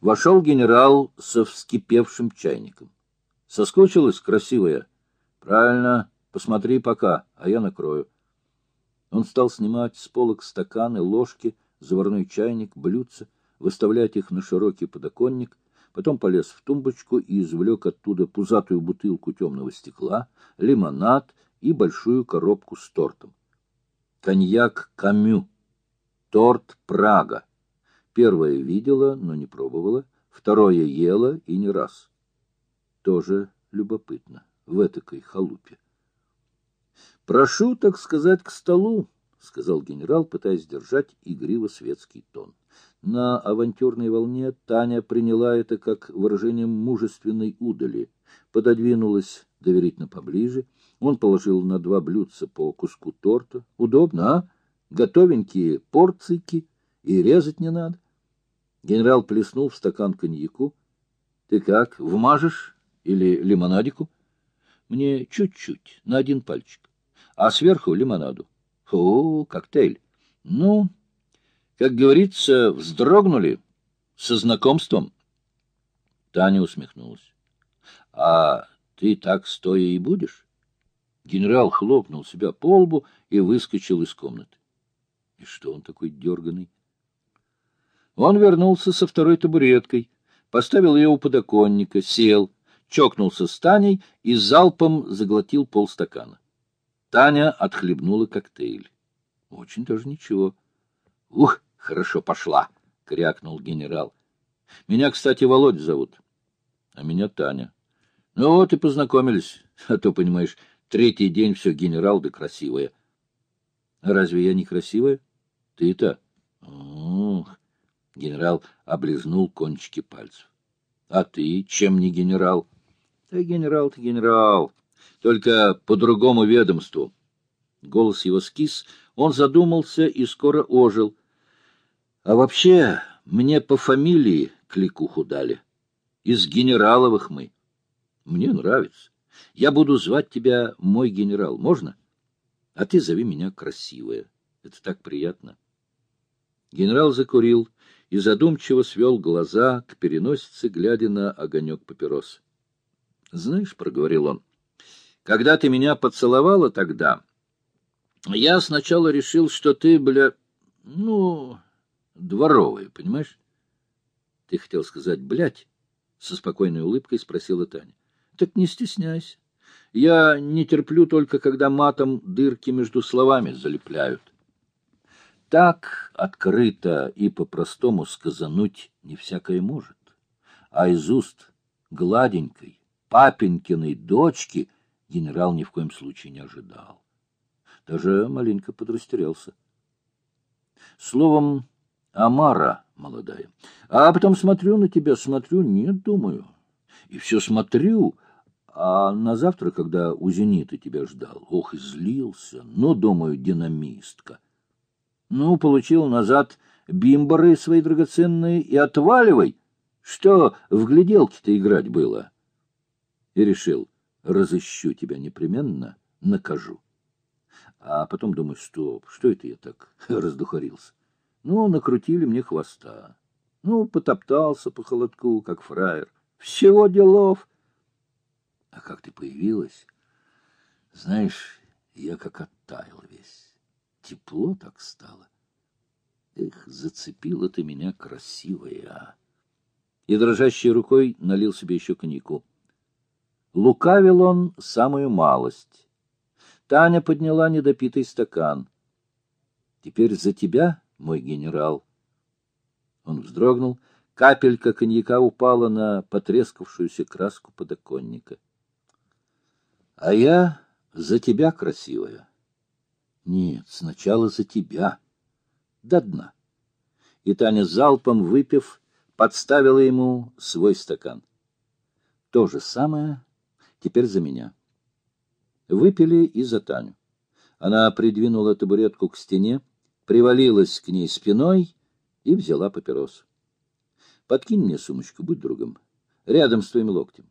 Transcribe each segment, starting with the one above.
Вошел генерал со вскипевшим чайником. Соскучилась красивая? Правильно, посмотри пока, а я накрою. Он стал снимать с полок стаканы, ложки, заварной чайник, блюдца, выставлять их на широкий подоконник, потом полез в тумбочку и извлек оттуда пузатую бутылку темного стекла, лимонад и большую коробку с тортом. Коньяк Камю, торт Прага. Первое видела, но не пробовала, второе ела и не раз. Тоже любопытно, в этакой халупе. «Прошу, так сказать, к столу», — сказал генерал, пытаясь держать игриво-светский тон. На авантюрной волне Таня приняла это как выражение мужественной удали, пододвинулась доверительно поближе. Он положил на два блюдца по куску торта. Удобно, а? Готовенькие порцийки, и резать не надо. Генерал плеснул в стакан коньяку. — Ты как, вмажешь или лимонадику? — Мне чуть-чуть, на один пальчик. А сверху лимонаду. — Фу, коктейль. Ну, как говорится, вздрогнули со знакомством. Таня усмехнулась. — А ты так стоя и будешь? Генерал хлопнул себя по лбу и выскочил из комнаты. И что он такой дерганый? Он вернулся со второй табуреткой, поставил ее у подоконника, сел, чокнулся с Таней и залпом заглотил полстакана. Таня отхлебнула коктейль. Очень даже ничего. — Ух, хорошо пошла! — крякнул генерал. — Меня, кстати, Володь зовут. А меня Таня. Ну вот и познакомились. А то, понимаешь, третий день все генерал да красивая. — Разве я не красивая? Ты-то? Генерал облизнул кончики пальцев. — А ты чем не генерал? — Да генерал ты генерал, только по другому ведомству. Голос его скис, он задумался и скоро ожил. — А вообще, мне по фамилии кликуху дали. Из генераловых мы. Мне нравится. Я буду звать тебя мой генерал. Можно? А ты зови меня красивая. Это так приятно. Генерал закурил и задумчиво свел глаза к переносице, глядя на огонек папирос. — Знаешь, — проговорил он, — когда ты меня поцеловала тогда, я сначала решил, что ты, бля, ну, дворовая, понимаешь? — Ты хотел сказать «блядь»? — со спокойной улыбкой спросила Таня. — Так не стесняйся. Я не терплю только, когда матом дырки между словами залепляют. Так открыто и по-простому сказануть не всякое может. А из уст гладенькой, папенькиной дочки генерал ни в коем случае не ожидал. Даже маленько подрастерялся. Словом, Амара молодая. А потом смотрю на тебя, смотрю, нет, думаю. И все смотрю, а на завтра, когда у «Зенита» тебя ждал, ох, излился, ну, думаю, динамистка — ну, получил назад бимборы свои драгоценные и отваливай, что в гляделке-то играть было. И решил, разыщу тебя непременно, накажу. А потом думаю, стоп, что это я так раздухарился? Ну, накрутили мне хвоста. Ну, потоптался по холодку, как фраер. Всего делов. А как ты появилась? Знаешь, я как оттаял весь. Тепло так стало. Эх, зацепила ты меня, красивая. И дрожащей рукой налил себе еще коньяку. Лукавил он самую малость. Таня подняла недопитый стакан. Теперь за тебя, мой генерал. Он вздрогнул. Капелька коньяка упала на потрескавшуюся краску подоконника. — А я за тебя, красивая. Нет, сначала за тебя. До дна. И Таня залпом выпив, подставила ему свой стакан. То же самое теперь за меня. Выпили и за Таню. Она придвинула табуретку к стене, привалилась к ней спиной и взяла папирос. Подкинь мне сумочку, будь другом, рядом с твоим локтем.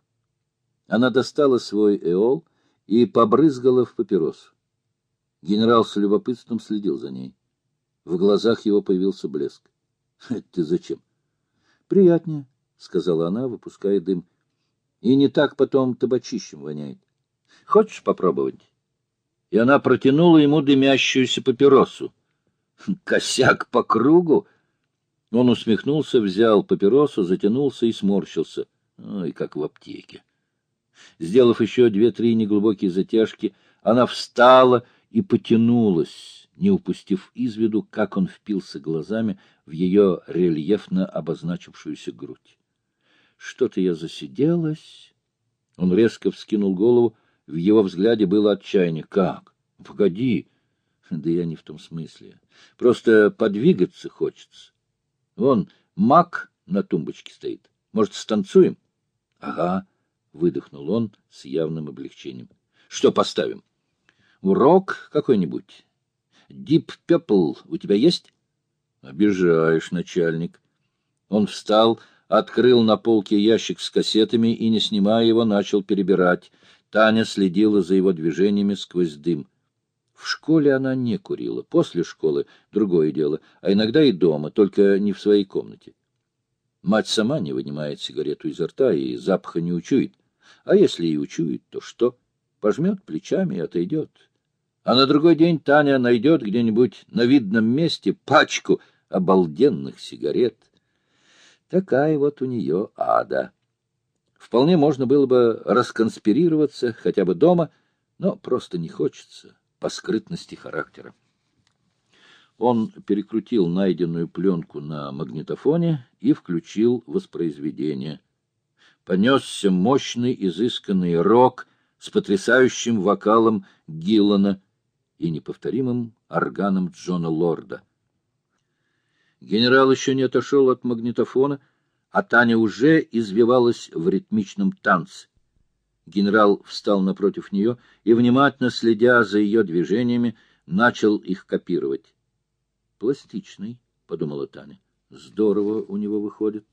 Она достала свой эол и побрызгала в папиросу. Генерал с любопытством следил за ней. В глазах его появился блеск. — Ты зачем? — Приятнее. сказала она, выпуская дым. — И не так потом табачищем воняет. Хочешь попробовать? И она протянула ему дымящуюся папиросу. Косяк по кругу? Он усмехнулся, взял папиросу, затянулся и сморщился. Ой, как в аптеке. Сделав еще две-три неглубокие затяжки, она встала и потянулась, не упустив из виду, как он впился глазами в ее рельефно обозначившуюся грудь. Что-то я засиделась. Он резко вскинул голову, в его взгляде было отчаяние. Как? Погоди. Да я не в том смысле. Просто подвигаться хочется. Вон, мак на тумбочке стоит. Может, станцуем? Ага, выдохнул он с явным облегчением. Что поставим? Урок какой-нибудь? Дип Пепл у тебя есть? Обижаешь, начальник. Он встал, открыл на полке ящик с кассетами и, не снимая его, начал перебирать. Таня следила за его движениями сквозь дым. В школе она не курила, после школы — другое дело, а иногда и дома, только не в своей комнате. Мать сама не вынимает сигарету изо рта и запаха не учует. А если и учует, то что? Пожмет плечами и отойдет. А на другой день Таня найдет где-нибудь на видном месте пачку обалденных сигарет. Такая вот у нее ада. Вполне можно было бы расконспирироваться хотя бы дома, но просто не хочется по скрытности характера. Он перекрутил найденную пленку на магнитофоне и включил воспроизведение. Понесся мощный, изысканный рок с потрясающим вокалом Гиллана и неповторимым органом Джона Лорда. Генерал еще не отошел от магнитофона, а Таня уже извивалась в ритмичном танце. Генерал встал напротив нее и, внимательно следя за ее движениями, начал их копировать. «Пластичный», — подумала Таня. «Здорово у него выходит».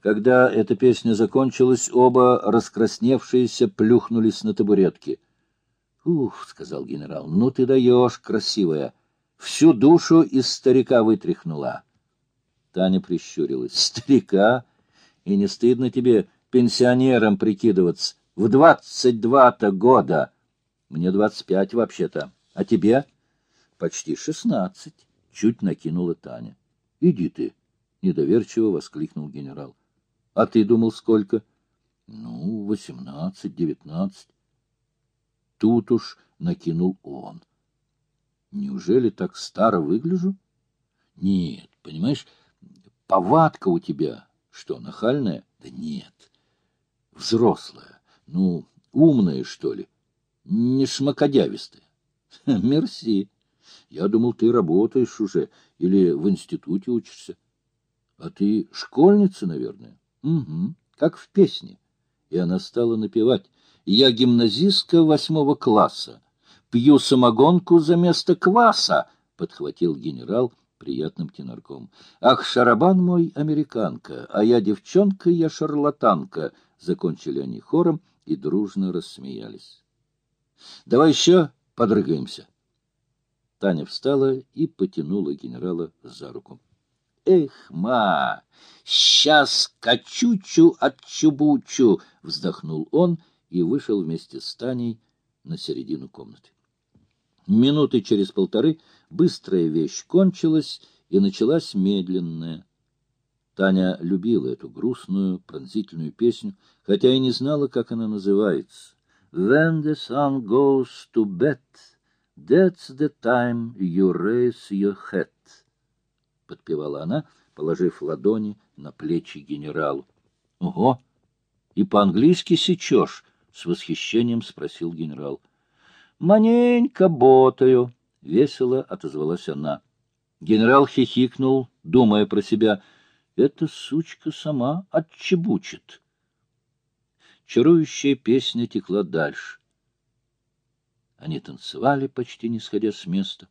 Когда эта песня закончилась, оба, раскрасневшиеся, плюхнулись на табуретки. «Ух», — сказал генерал, — «ну ты даешь, красивая! Всю душу из старика вытряхнула». Таня прищурилась. «Старика? И не стыдно тебе пенсионером прикидываться? В двадцать два-то года! Мне двадцать пять вообще-то. А тебе?» «Почти шестнадцать», — чуть накинула Таня. «Иди ты», — недоверчиво воскликнул генерал. «А ты думал, сколько?» «Ну, восемнадцать, девятнадцать». Тут уж накинул он. «Неужели так старо выгляжу?» «Нет, понимаешь, Повадка у тебя что, нахальная? Да нет. Взрослая. Ну, умная, что ли? Не шмакодявистая. Мерси. Я думал, ты работаешь уже или в институте учишься. А ты школьница, наверное? Угу, как в песне. И она стала напевать. Я гимназистка восьмого класса. Пью самогонку за место кваса, подхватил генерал приятным тенорком. «Ах, шарабан мой, американка, а я девчонка, я шарлатанка!» Закончили они хором и дружно рассмеялись. «Давай еще подрыгаемся!» Таня встала и потянула генерала за руку. «Эх, ма! Сейчас качучу отчубучу!» — вздохнул он и вышел вместе с Таней на середину комнаты. Минуты через полторы быстрая вещь кончилась, и началась медленная. Таня любила эту грустную, пронзительную песню, хотя и не знала, как она называется. «When the sun goes to bed, that's the time you raise your head», — подпевала она, положив ладони на плечи генералу. — Ого! И по-английски сечешь? — с восхищением спросил генерал. Маненько ботаю, — весело отозвалась она. Генерал хихикнул, думая про себя. Эта сучка сама отчебучит. Чарующая песня текла дальше. Они танцевали, почти не сходя с места.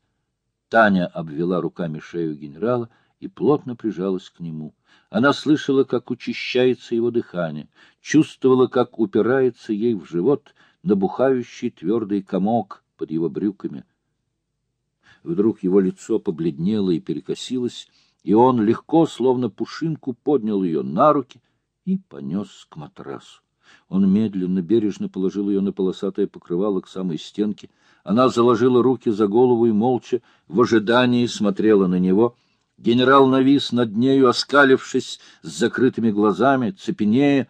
Таня обвела руками шею генерала и плотно прижалась к нему. Она слышала, как учащается его дыхание, чувствовала, как упирается ей в живот — набухающий твердый комок под его брюками. Вдруг его лицо побледнело и перекосилось, и он легко, словно пушинку, поднял ее на руки и понес к матрасу. Он медленно, бережно положил ее на полосатое покрывало к самой стенке. Она заложила руки за голову и молча, в ожидании, смотрела на него. Генерал навис над нею, оскалившись, с закрытыми глазами, цепенея.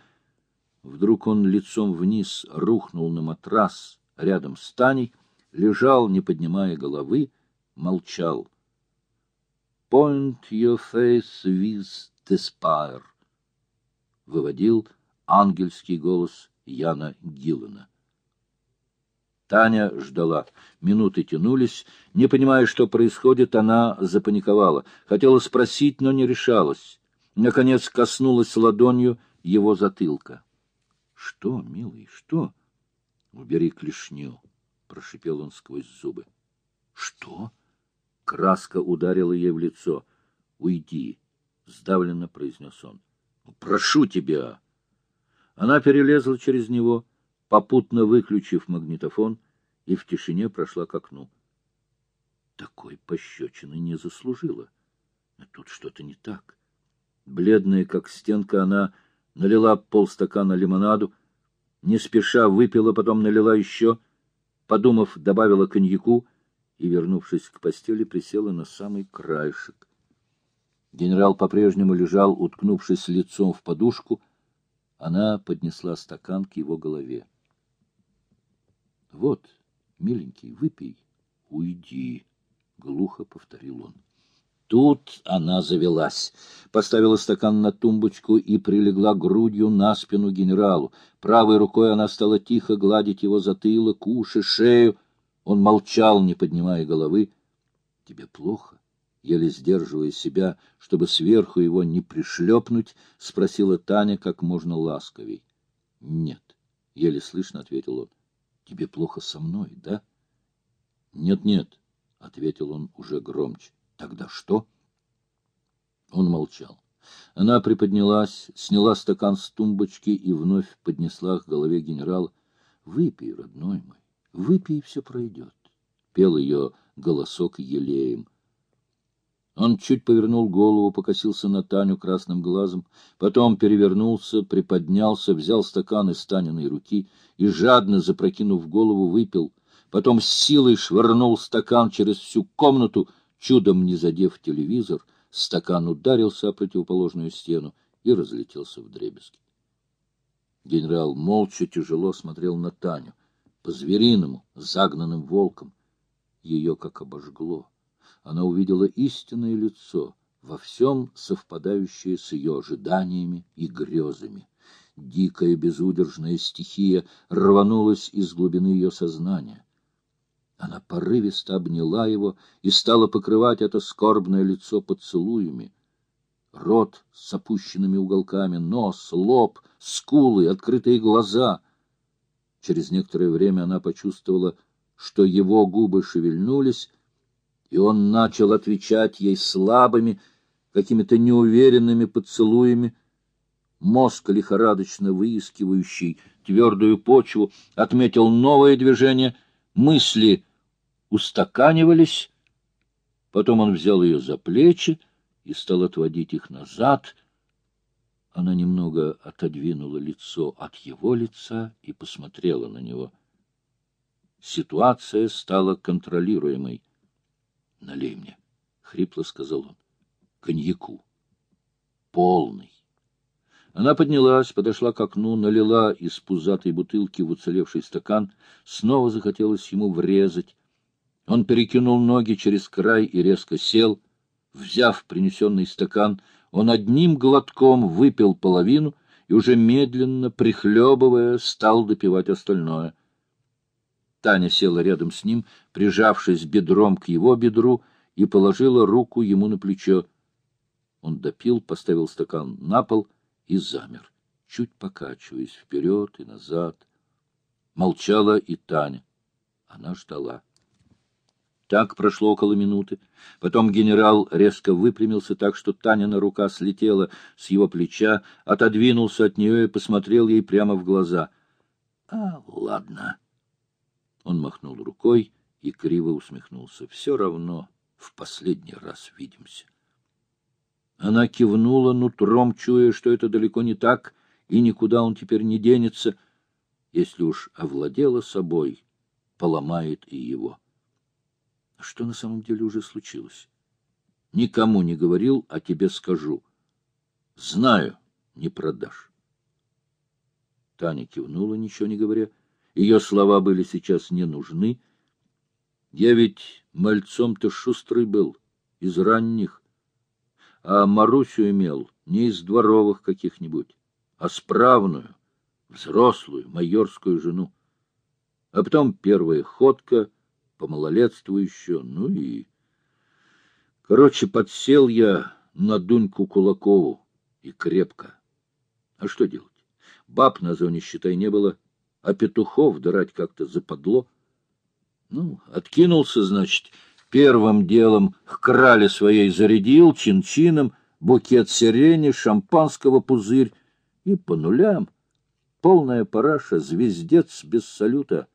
Вдруг он лицом вниз рухнул на матрас рядом с Таней, лежал, не поднимая головы, молчал. «Point your face with despair», — выводил ангельский голос Яна Гиллана. Таня ждала. Минуты тянулись. Не понимая, что происходит, она запаниковала. Хотела спросить, но не решалась. Наконец коснулась ладонью его затылка. — Что, милый, что? — Убери клешню, — прошипел он сквозь зубы. — Что? Краска ударила ей в лицо. — Уйди, — сдавленно произнес он. — Прошу тебя! Она перелезла через него, попутно выключив магнитофон, и в тишине прошла к окну. Такой пощечины не заслужила. Тут что-то не так. Бледная, как стенка, она налила полстакана лимонаду, не спеша выпила, потом налила еще, подумав, добавила коньяку и, вернувшись к постели, присела на самый краешек. Генерал по-прежнему лежал, уткнувшись лицом в подушку, она поднесла стакан к его голове. — Вот, миленький, выпей. — Уйди, — глухо повторил он. Тут она завелась, поставила стакан на тумбочку и прилегла грудью на спину генералу. Правой рукой она стала тихо гладить его затылок, уши, шею. Он молчал, не поднимая головы. — Тебе плохо? еле сдерживая себя, чтобы сверху его не пришлепнуть, спросила Таня как можно ласковей. — Нет, — еле слышно ответил он. — Тебе плохо со мной, да? Нет, — Нет-нет, — ответил он уже громче. — Тогда что? Он молчал. Она приподнялась, сняла стакан с тумбочки и вновь поднесла к голове генерала. — Выпей, родной мой, выпей, и все пройдет. Пел ее голосок елеем. Он чуть повернул голову, покосился на Таню красным глазом, потом перевернулся, приподнялся, взял стакан из Таниной руки и, жадно запрокинув голову, выпил. Потом с силой швырнул стакан через всю комнату, чудом не задев телевизор. Стакан ударился о противоположную стену и разлетелся в дребезги. Генерал молча тяжело смотрел на Таню, по-звериному, загнанным волком. Ее как обожгло она увидела истинное лицо, во всем совпадающее с ее ожиданиями и грезами. Дикая безудержная стихия рванулась из глубины ее сознания. Она порывисто обняла его и стала покрывать это скорбное лицо поцелуями. Рот с опущенными уголками, нос, лоб, скулы, открытые глаза. Через некоторое время она почувствовала, что его губы шевельнулись, и он начал отвечать ей слабыми, какими-то неуверенными поцелуями. Мозг, лихорадочно выискивающий твердую почву, отметил новое движение, мысли устаканивались. Потом он взял ее за плечи и стал отводить их назад. Она немного отодвинула лицо от его лица и посмотрела на него. Ситуация стала контролируемой. — Налей мне, — хрипло сказал он. — Коньяку. Полный. Она поднялась, подошла к окну, налила из пузатой бутылки в уцелевший стакан. Снова захотелось ему врезать. Он перекинул ноги через край и резко сел. Взяв принесенный стакан, он одним глотком выпил половину и уже медленно, прихлебывая, стал допивать остальное. Таня села рядом с ним, прижавшись бедром к его бедру, и положила руку ему на плечо. Он допил, поставил стакан на пол и замер, чуть покачиваясь вперед и назад. Молчала и Таня. Она ждала. Так прошло около минуты. Потом генерал резко выпрямился так, что Танина рука слетела с его плеча, отодвинулся от нее и посмотрел ей прямо в глаза. — А, ладно. Он махнул рукой и криво усмехнулся. Все равно в последний раз видимся. Она кивнула, нутром чуя, что это далеко не так, и никуда он теперь не денется. Если уж овладела собой, поломает и его. Что на самом деле уже случилось? Никому не говорил, а тебе скажу. Знаю, не продашь. Таня кивнула, ничего не говоря. Ее слова были сейчас не нужны. Я ведь мальцом-то шустрый был, из ранних, а Марусю имел не из дворовых каких-нибудь, а справную, взрослую, майорскую жену. А потом первая ходка, по малолетству еще, ну и... Короче, подсел я на Дуньку Кулакову, и крепко. А что делать? Баб на зоне, считай, не было, а петухов драть как-то западло. Ну, откинулся, значит, первым делом к крале своей зарядил, чин-чином, букет сирени, шампанского пузырь и по нулям. Полная параша, звездец без салюта.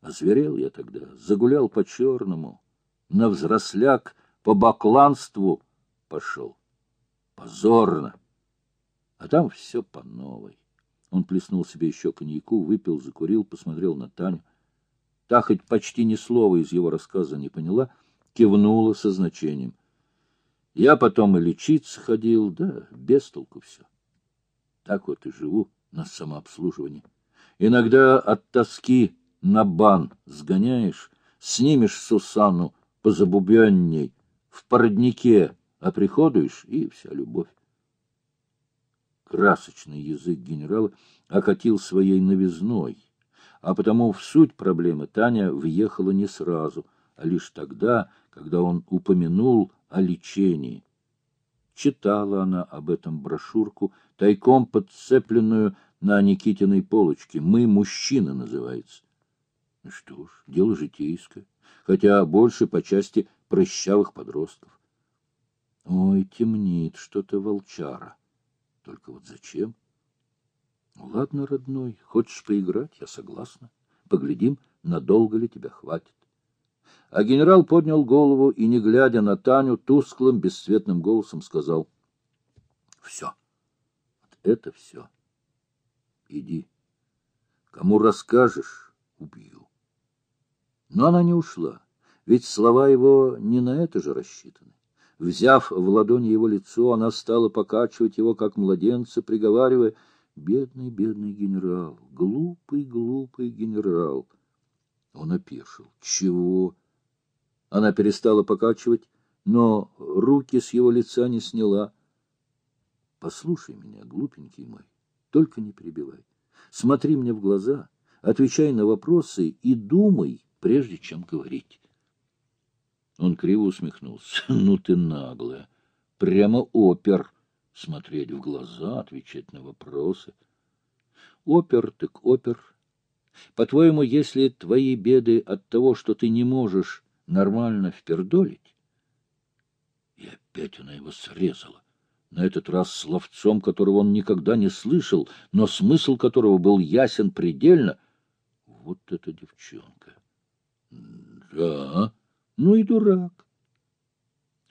Озверел я тогда, загулял по-черному, на взросляк, по бакланству пошел. Позорно. А там все по новой. Он плеснул себе еще коньяку, выпил, закурил, посмотрел на Таню. Та хоть почти ни слова из его рассказа не поняла, кивнула со значением. Я потом и лечиться ходил, да без толку все. Так вот и живу на самообслуживании. Иногда от тоски на бан сгоняешь, снимешь Сусану позабубенней, в породнике оприходуешь, и вся любовь. Красочный язык генерала окатил своей новизной, а потому в суть проблемы Таня въехала не сразу, а лишь тогда, когда он упомянул о лечении. Читала она об этом брошюрку, тайком подцепленную на Никитиной полочке. «Мы мужчины» называется. Ну что ж, дело житейское, хотя больше по части прыщавых подростков. Ой, темнит что-то волчара. Только вот зачем? Ну, ладно, родной, хочешь поиграть, я согласна. Поглядим, надолго ли тебя хватит. А генерал поднял голову и, не глядя на Таню, тусклым, бесцветным голосом сказал. — Все. Вот это все. Иди. Кому расскажешь, убью. Но она не ушла, ведь слова его не на это же рассчитаны. Взяв в ладони его лицо, она стала покачивать его, как младенца, приговаривая, «Бедный, бедный генерал, глупый, глупый генерал». Он опешил. «Чего?» Она перестала покачивать, но руки с его лица не сняла. «Послушай меня, глупенький мой, только не перебивай. Смотри мне в глаза, отвечай на вопросы и думай, прежде чем говорить». Он криво усмехнулся. — Ну ты наглая. Прямо опер. Смотреть в глаза, отвечать на вопросы. Опер так опер. По-твоему, если твои беды от того, что ты не можешь нормально впердолить? И опять она его срезала. На этот раз словцом, которого он никогда не слышал, но смысл которого был ясен предельно. Вот эта девчонка. Да, ну и дурак.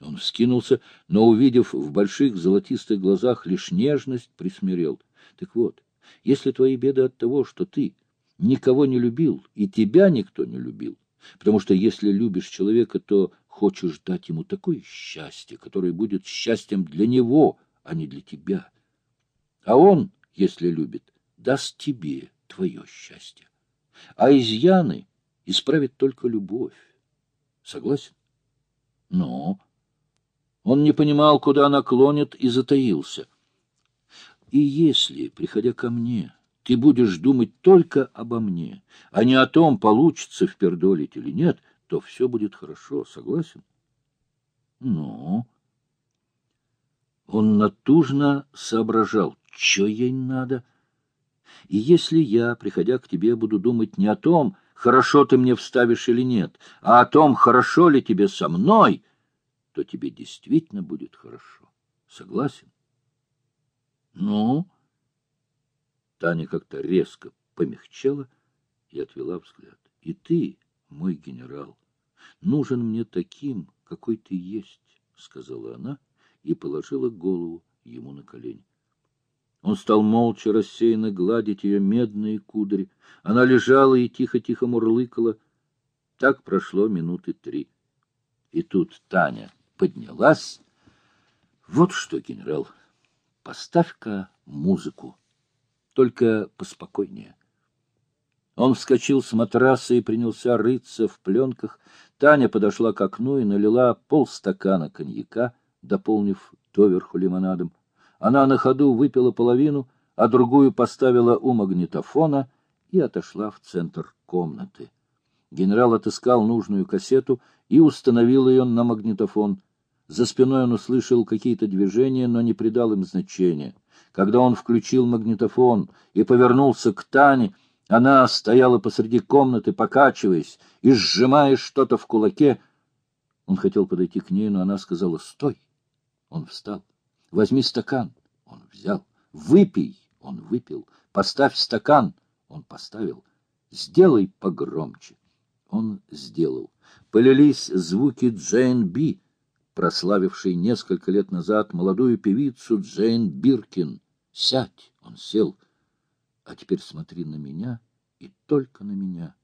Он вскинулся, но, увидев в больших золотистых глазах лишь нежность, присмирел. Так вот, если твои беды от того, что ты никого не любил, и тебя никто не любил, потому что если любишь человека, то хочешь дать ему такое счастье, которое будет счастьем для него, а не для тебя. А он, если любит, даст тебе твое счастье. А изъяны исправит только любовь. Согласен? Но он не понимал, куда она клонит, и затаился. И если, приходя ко мне, ты будешь думать только обо мне, а не о том, получится впердолить или нет, то все будет хорошо. Согласен? Ну... Он натужно соображал, что ей надо. И если я, приходя к тебе, буду думать не о том, хорошо ты мне вставишь или нет, а о том, хорошо ли тебе со мной, то тебе действительно будет хорошо. Согласен? Ну? Таня как-то резко помягчела и отвела взгляд. И ты, мой генерал, нужен мне таким, какой ты есть, сказала она и положила голову ему на колени. Он стал молча рассеянно гладить ее медные кудри. Она лежала и тихо-тихо мурлыкала. Так прошло минуты три. И тут Таня поднялась. Вот что, генерал, поставь-ка музыку, только поспокойнее. Он вскочил с матраса и принялся рыться в пленках. Таня подошла к окну и налила полстакана коньяка, дополнив доверху лимонадом. Она на ходу выпила половину, а другую поставила у магнитофона и отошла в центр комнаты. Генерал отыскал нужную кассету и установил ее на магнитофон. За спиной он услышал какие-то движения, но не придал им значения. Когда он включил магнитофон и повернулся к Тане, она стояла посреди комнаты, покачиваясь и сжимая что-то в кулаке. Он хотел подойти к ней, но она сказала «Стой!» Он встал. Возьми стакан. Он взял. Выпей. Он выпил. Поставь стакан. Он поставил. Сделай погромче. Он сделал. Полились звуки Джейн Би, прославившей несколько лет назад молодую певицу Джейн Биркин. Сядь. Он сел. А теперь смотри на меня и только на меня.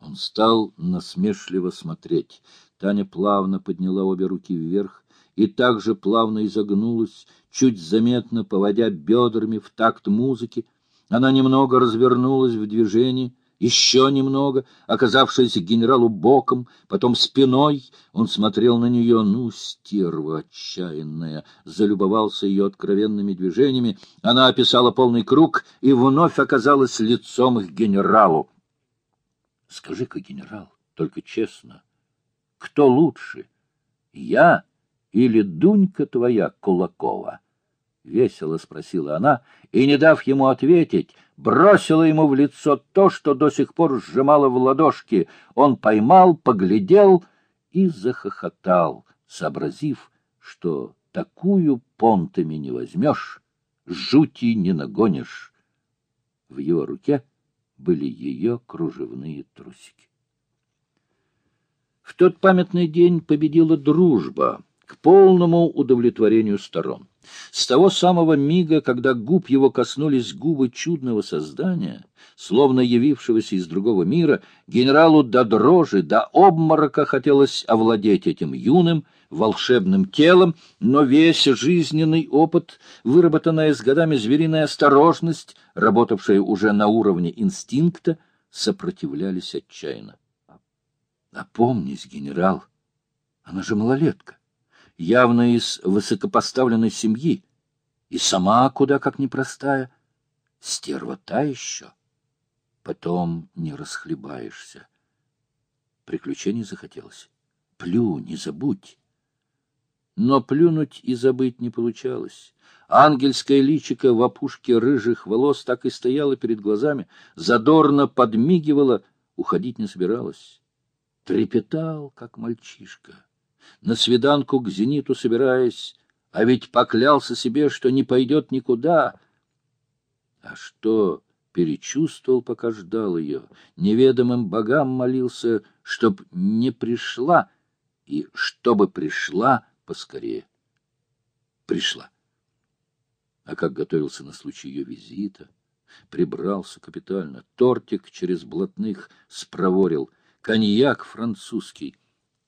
Он стал насмешливо смотреть. Таня плавно подняла обе руки вверх, и также плавно изогнулась, чуть заметно поводя бедрами в такт музыки. Она немного развернулась в движении, еще немного, оказавшись генералу боком, потом спиной, он смотрел на нее, ну, стерва отчаянная, залюбовался ее откровенными движениями, она описала полный круг и вновь оказалась лицом к генералу. — Скажи-ка, генерал, только честно, кто лучше, я или Дунька твоя Кулакова? — весело спросила она, и, не дав ему ответить, бросила ему в лицо то, что до сих пор сжимала в ладошки. Он поймал, поглядел и захохотал, сообразив, что такую понтами не возьмешь, жути не нагонишь. В его руке были ее кружевные трусики. В тот памятный день победила дружба полному удовлетворению сторон. С того самого мига, когда губ его коснулись губы чудного создания, словно явившегося из другого мира, генералу до дрожи, до обморока хотелось овладеть этим юным, волшебным телом, но весь жизненный опыт, выработанная с годами звериная осторожность, работавшая уже на уровне инстинкта, сопротивлялись отчаянно. Опомнись, генерал, она же малолетка явно из высокопоставленной семьи, и сама куда как непростая, стерва та еще. Потом не расхлебаешься. Приключений захотелось. Плю, не забудь. Но плюнуть и забыть не получалось. Ангельское личико в опушке рыжих волос так и стояло перед глазами, задорно подмигивало, уходить не собиралась. Трепетал, как мальчишка на свиданку к «Зениту» собираясь, а ведь поклялся себе, что не пойдет никуда. А что перечувствовал, пока ждал ее, неведомым богам молился, чтоб не пришла, и чтобы пришла поскорее. Пришла. А как готовился на случай ее визита, прибрался капитально, тортик через блатных спроворил, коньяк французский,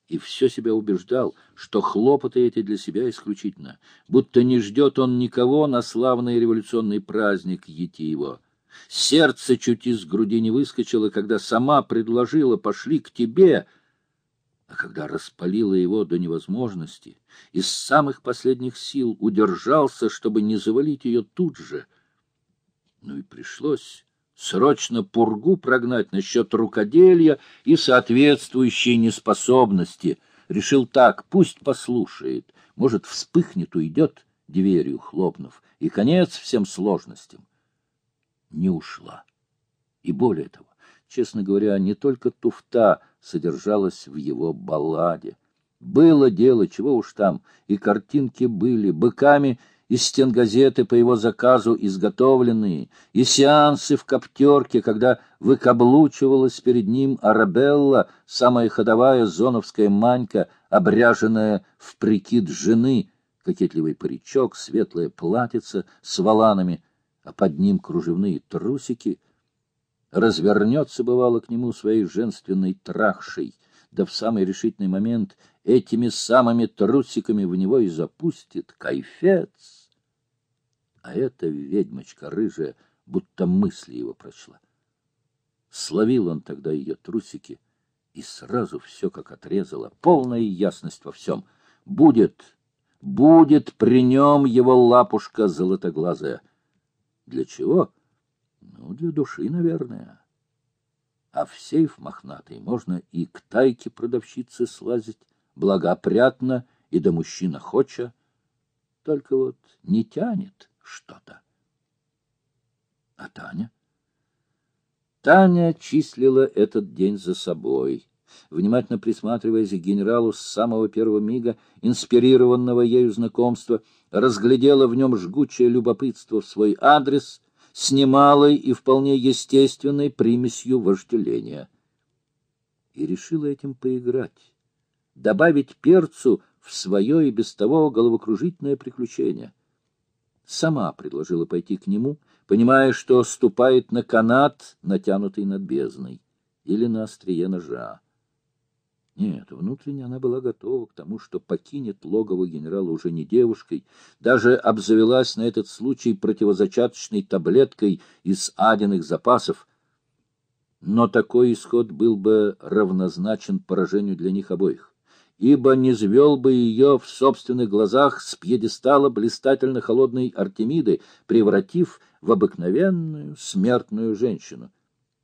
и все себя убеждал, что хлопоты эти для себя исключительно, будто не ждет он никого на славный революционный праздник его. Сердце чуть из груди не выскочило, когда сама предложила «пошли к тебе», а когда распалила его до невозможности, из самых последних сил удержался, чтобы не завалить ее тут же. Ну и пришлось срочно пургу прогнать насчет рукоделия и соответствующей неспособности. Решил так, пусть послушает, может, вспыхнет, уйдет, дверью хлопнув, и конец всем сложностям. Не ушла. И более того, честно говоря, не только туфта содержалась в его балладе. Было дело, чего уж там, и картинки были, быками — и стенгазеты по его заказу изготовленные, и сеансы в коптерке, когда выкаблучивалась перед ним Арабелла, самая ходовая зоновская манька, обряженная в прикид жены, кокетливый паричок, светлое платьице с воланами, а под ним кружевные трусики, развернется, бывало, к нему своей женственной трахшей, да в самый решительный момент этими самыми трусиками в него и запустит кайфец. А эта ведьмочка рыжая будто мысли его прочла. Словил он тогда ее трусики, и сразу все как отрезало, полная ясность во всем. Будет, будет при нем его лапушка золотоглазая. Для чего? Ну, для души, наверное. А в сейф мохнатый можно и к тайке продавщицы слазить, благопрятно и до мужчина хоча. Только вот не тянет что-то. А Таня? Таня числила этот день за собой, внимательно присматриваясь к генералу с самого первого мига, инспирированного ею знакомства, разглядела в нем жгучее любопытство в свой адрес с немалой и вполне естественной примесью вожделения. И решила этим поиграть, добавить перцу в свое и без того головокружительное приключение. Сама предложила пойти к нему — понимая, что ступает на канат, натянутый над бездной, или на острие ножа. Нет, внутренне она была готова к тому, что покинет логово генерала уже не девушкой, даже обзавелась на этот случай противозачаточной таблеткой из адиных запасов. Но такой исход был бы равнозначен поражению для них обоих ибо не звел бы ее в собственных глазах с пьедестала блистательно холодной Артемиды, превратив в обыкновенную смертную женщину.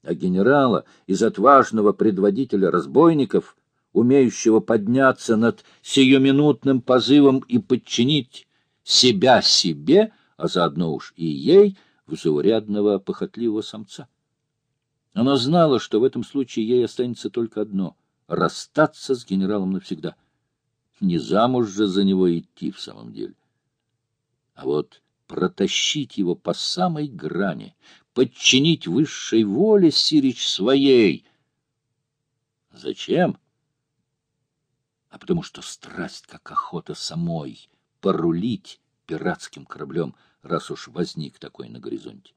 А генерала из отважного предводителя разбойников, умеющего подняться над сиюминутным позывом и подчинить себя себе, а заодно уж и ей, в похотливого самца. Она знала, что в этом случае ей останется только одно — расстаться с генералом навсегда. Не замуж же за него идти в самом деле. А вот протащить его по самой грани, подчинить высшей воле Сирич своей. Зачем? А потому что страсть, как охота самой, порулить пиратским кораблем, раз уж возник такой на горизонте.